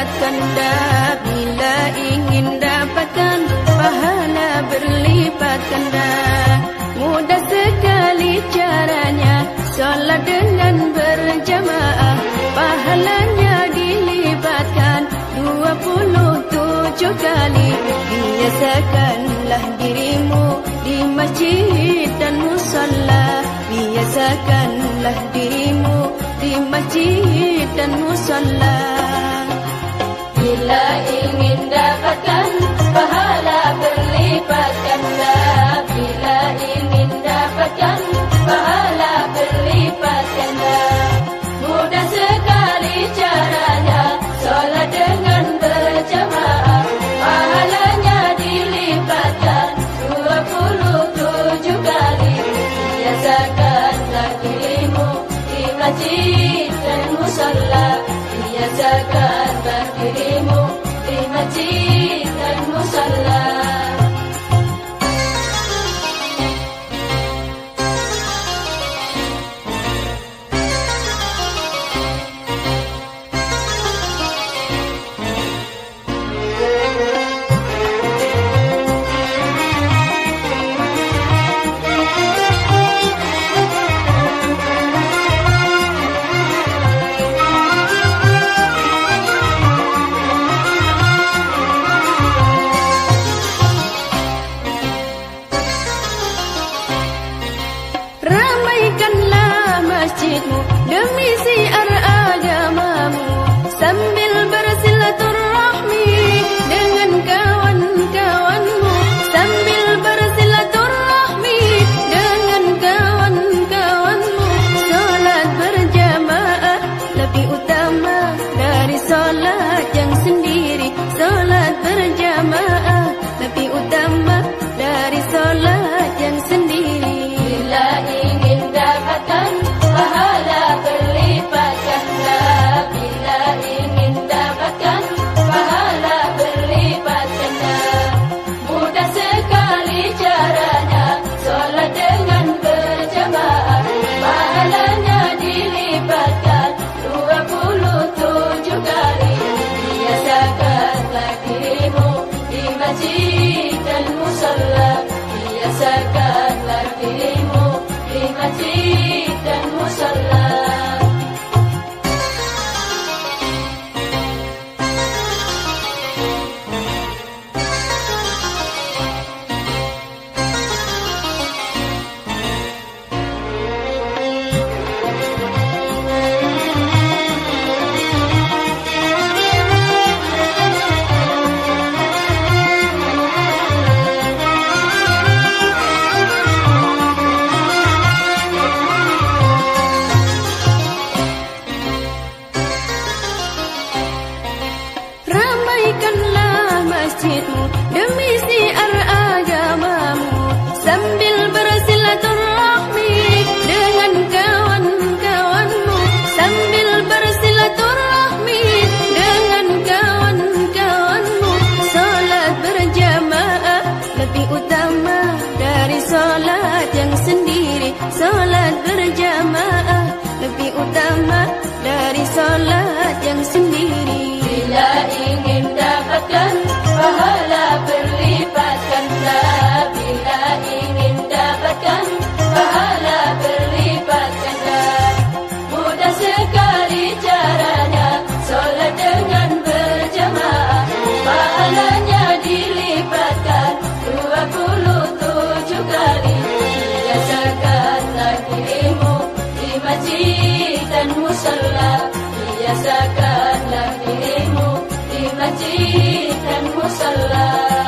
syaratkan dah bila ingin dapatkan pahala berlipat ganda mudah sekali caranya solat dengan berjamaah. Pahalanya dilipatkan 27 kali. Biasakanlah dirimu di masjid dan musalla biasakanlah dirimu di masjid dan musalla bila ingin dapatkan pahala berlipat. sacar takdirimu di masjid masjidmu demi siar agama. Biasakanlah dirimu di masjid dan musallah.